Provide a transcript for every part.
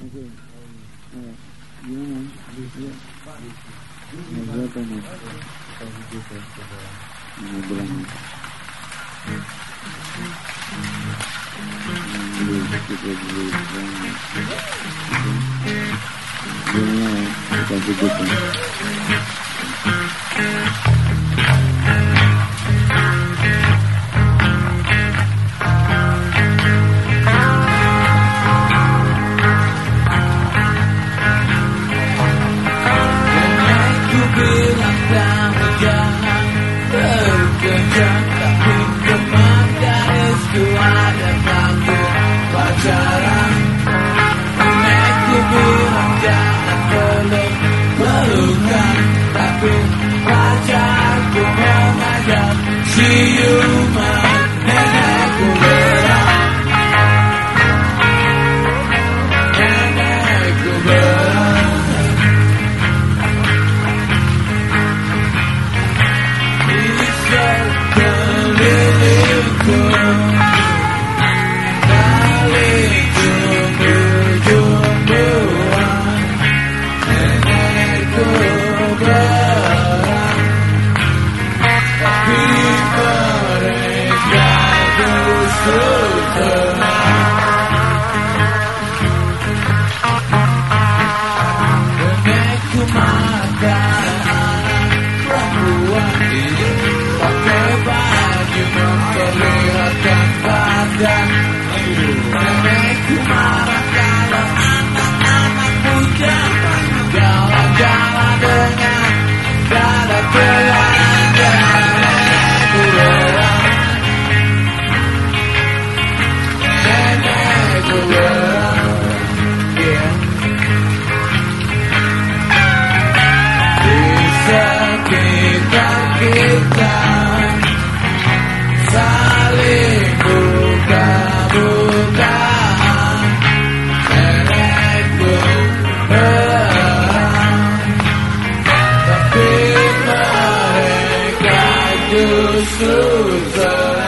Yana bizi nazar olmak. Nabranı. Dünya, kaçı bilang jangan peluk pelukan Tapi pacarku mengajak siuman do Susan.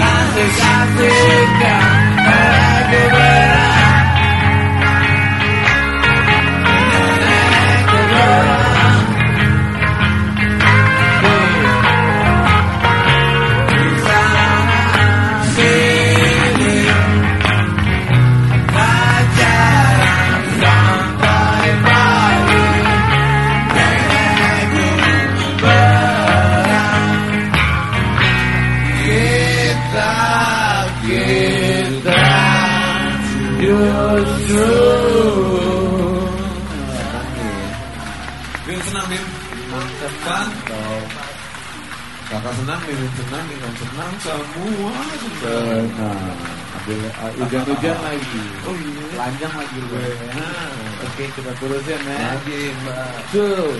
Nothing's Africa, Africa. Senang kan Kakak senang Mim senang Mim senang Semua senang Nah, ah, hujan-hujan lagi. Oh iya Lanjang lagi lu. Nah, Oke, kita terusin ya. Lagi mbak Tuh.